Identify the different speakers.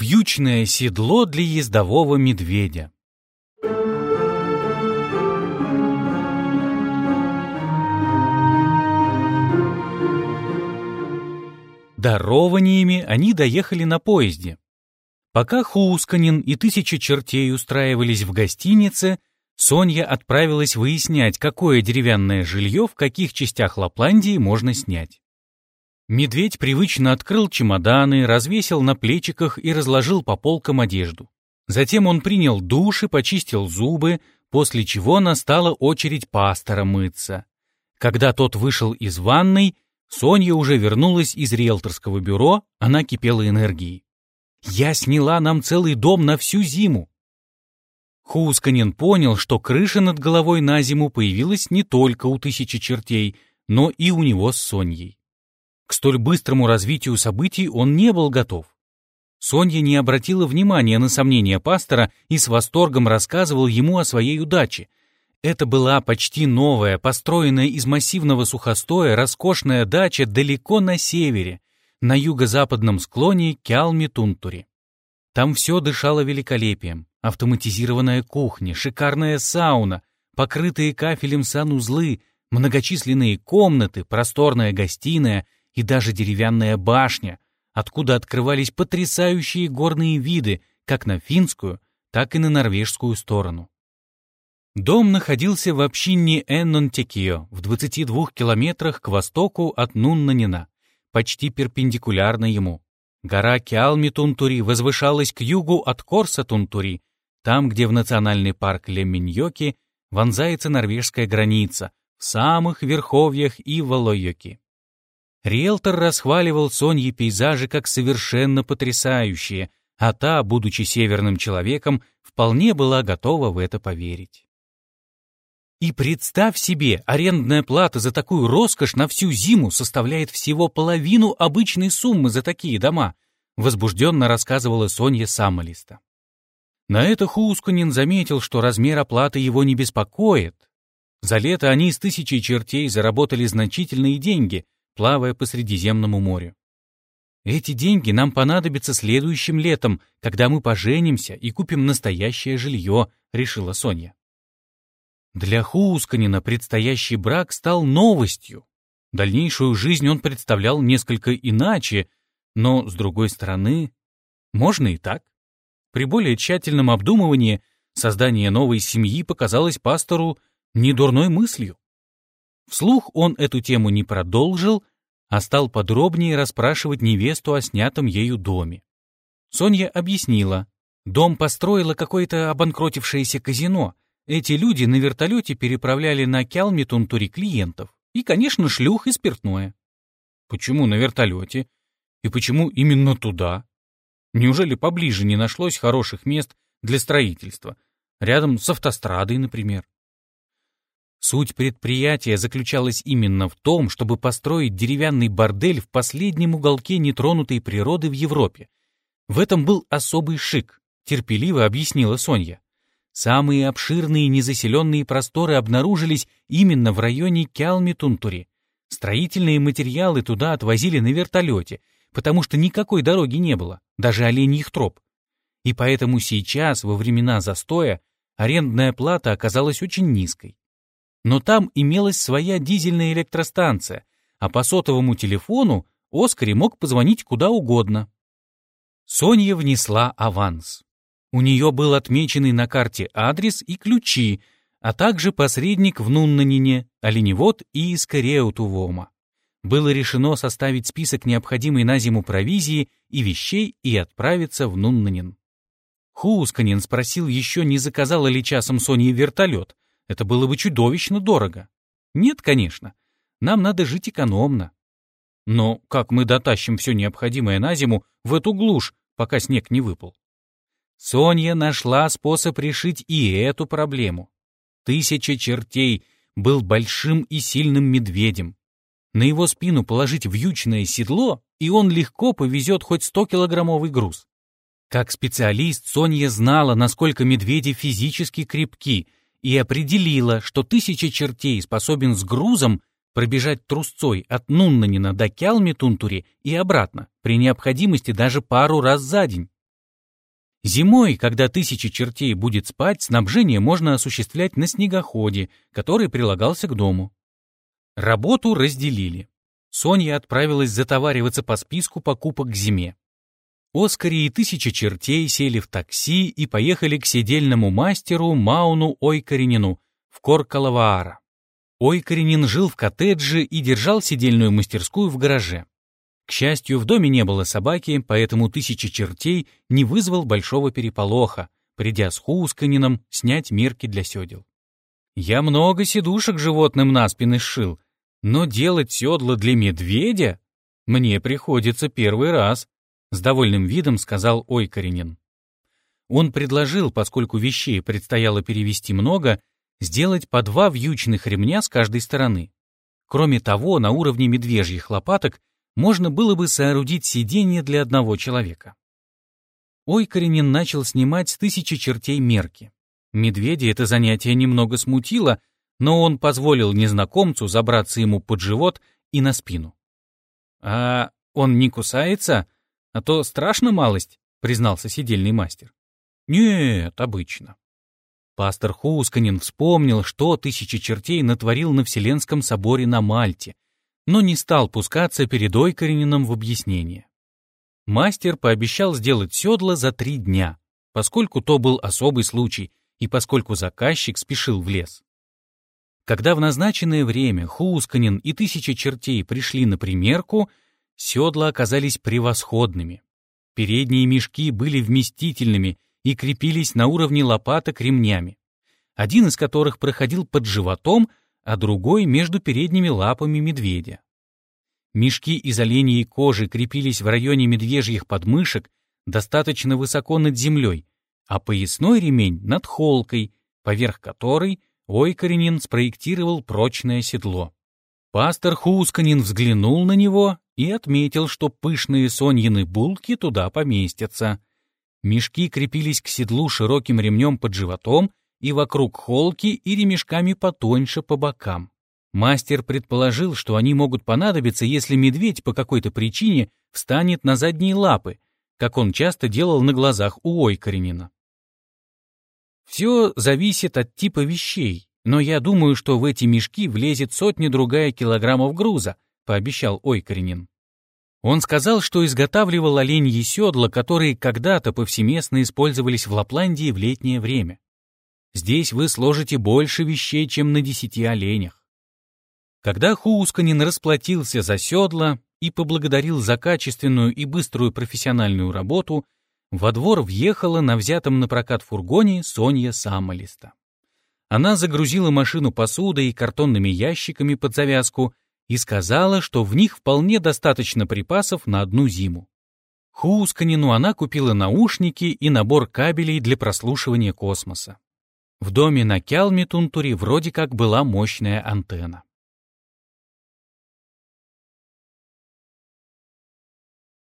Speaker 1: Вьючное седло для ездового медведя. Дарованиями они доехали на поезде. Пока Хусканин и тысячи чертей устраивались в гостинице, Соня отправилась выяснять, какое деревянное жилье в каких частях Лапландии можно снять. Медведь привычно открыл чемоданы, развесил на плечиках и разложил по полкам одежду. Затем он принял душ и почистил зубы, после чего настала очередь пастора мыться. Когда тот вышел из ванной, Соня уже вернулась из риэлторского бюро, она кипела энергией. «Я сняла нам целый дом на всю зиму!» Хусканин понял, что крыша над головой на зиму появилась не только у тысячи чертей, но и у него с Соньей. К столь быстрому развитию событий он не был готов. Соня не обратила внимания на сомнения пастора и с восторгом рассказывал ему о своей удаче. Это была почти новая, построенная из массивного сухостоя, роскошная дача далеко на севере, на юго-западном склоне Кялми-Тунтури. Там все дышало великолепием. Автоматизированная кухня, шикарная сауна, покрытые кафелем санузлы, многочисленные комнаты, просторная гостиная и даже деревянная башня, откуда открывались потрясающие горные виды как на финскую, так и на норвежскую сторону. Дом находился в общине Эннонтекио, в 22 километрах к востоку от Нуннанена, почти перпендикулярно ему. Гора Киалми-Тунтури возвышалась к югу от Корса-Тунтури, там, где в национальный парк Лемминьоки вонзается норвежская граница, в самых верховьях и Волойоки. Риэлтор расхваливал Сонье пейзажи как совершенно потрясающие, а та, будучи северным человеком, вполне была готова в это поверить. И представь себе, арендная плата за такую роскошь на всю зиму составляет всего половину обычной суммы за такие дома, возбужденно рассказывала Сонья Самолиста. На это Хускунин заметил, что размер оплаты его не беспокоит. За лето они с тысячей чертей заработали значительные деньги, плавая по Средиземному морю. Эти деньги нам понадобятся следующим летом, когда мы поженимся и купим настоящее жилье, решила Соня. Для Хусканина предстоящий брак стал новостью. Дальнейшую жизнь он представлял несколько иначе, но, с другой стороны, можно и так. При более тщательном обдумывании создание новой семьи показалось пастору недурной мыслью. Вслух он эту тему не продолжил, а стал подробнее расспрашивать невесту о снятом ею доме. Соня объяснила. Дом построило какое-то обанкротившееся казино. Эти люди на вертолете переправляли на Кялмитунтури клиентов. И, конечно, шлюх и спиртное. Почему на вертолете? И почему именно туда? Неужели поближе не нашлось хороших мест для строительства? Рядом с автострадой, например. Суть предприятия заключалась именно в том, чтобы построить деревянный бордель в последнем уголке нетронутой природы в Европе. В этом был особый шик, терпеливо объяснила Соня. Самые обширные незаселенные просторы обнаружились именно в районе Кялми-Тунтури. Строительные материалы туда отвозили на вертолете, потому что никакой дороги не было, даже оленьих троп. И поэтому сейчас, во времена застоя, арендная плата оказалась очень низкой. Но там имелась своя дизельная электростанция, а по сотовому телефону Оскари мог позвонить куда угодно. Соня внесла аванс. У нее был отмеченный на карте адрес и ключи, а также посредник в Нуннанине, оленевод и Искареутувома. Было решено составить список необходимой на зиму провизии и вещей и отправиться в Нуннанин. Хусканин спросил еще, не заказала ли часом Соне вертолет, это было бы чудовищно дорого. Нет, конечно. Нам надо жить экономно. Но как мы дотащим все необходимое на зиму в эту глушь, пока снег не выпал? Соня нашла способ решить и эту проблему. Тысяча чертей был большим и сильным медведем. На его спину положить вьючное седло, и он легко повезет хоть 100-килограммовый груз. Как специалист Соня знала, насколько медведи физически крепки, и определила, что тысяча чертей способен с грузом пробежать трусцой от Нуннанина до Кялми-Тунтури и обратно, при необходимости даже пару раз за день. Зимой, когда тысяча чертей будет спать, снабжение можно осуществлять на снегоходе, который прилагался к дому. Работу разделили. Соня отправилась затовариваться по списку покупок к зиме. Оскари и тысяча чертей сели в такси и поехали к седельному мастеру Мауну Ойкаринину в Коркалаваара. Ойкаринин жил в коттедже и держал седельную мастерскую в гараже. К счастью, в доме не было собаки, поэтому тысяча чертей не вызвал большого переполоха, придя с Хусканином снять мерки для седел. «Я много сидушек животным на спины сшил, но делать седла для медведя мне приходится первый раз», с довольным видом сказал Ойкаринин. Он предложил, поскольку вещей предстояло перевести много, сделать по два вьючных ремня с каждой стороны. Кроме того, на уровне медвежьих лопаток можно было бы соорудить сиденье для одного человека. Ойкаринин начал снимать с тысячи чертей мерки. Медведя это занятие немного смутило, но он позволил незнакомцу забраться ему под живот и на спину. «А он не кусается?» А то страшно малость, признался сидельный мастер. Нет, обычно. Пастор Хусканин вспомнил, что тысячи чертей натворил на Вселенском соборе на Мальте, но не стал пускаться перед Ойкаринином в объяснение. Мастер пообещал сделать седло за три дня, поскольку то был особый случай и поскольку заказчик спешил в лес. Когда в назначенное время Хусканин и тысяча чертей пришли на примерку, Седла оказались превосходными. Передние мешки были вместительными и крепились на уровне лопаток ремнями, один из которых проходил под животом, а другой между передними лапами медведя. Мешки из оленьей кожи крепились в районе медвежьих подмышек достаточно высоко над землей, а поясной ремень над холкой, поверх которой Ойкаренин спроектировал прочное седло. Пастор Хусканин взглянул на него и отметил, что пышные соньины булки туда поместятся. Мешки крепились к седлу широким ремнем под животом и вокруг холки и ремешками потоньше по бокам. Мастер предположил, что они могут понадобиться, если медведь по какой-то причине встанет на задние лапы, как он часто делал на глазах у Ойкаренина. Все зависит от типа вещей, но я думаю, что в эти мешки влезет сотни-другая килограммов груза, пообещал Ойкаренин. Он сказал, что изготавливал оленьи седла, которые когда-то повсеместно использовались в Лапландии в летнее время. Здесь вы сложите больше вещей, чем на десяти оленях. Когда Хуусканин расплатился за седла и поблагодарил за качественную и быструю профессиональную работу, во двор въехала на взятом на прокат фургоне Сонья Самолиста. Она загрузила машину посудой и картонными ящиками под завязку и сказала, что в них вполне достаточно припасов на одну зиму. Хусканину она купила наушники и набор кабелей для прослушивания космоса. В доме на Кялмитунтуре вроде как была мощная антенна.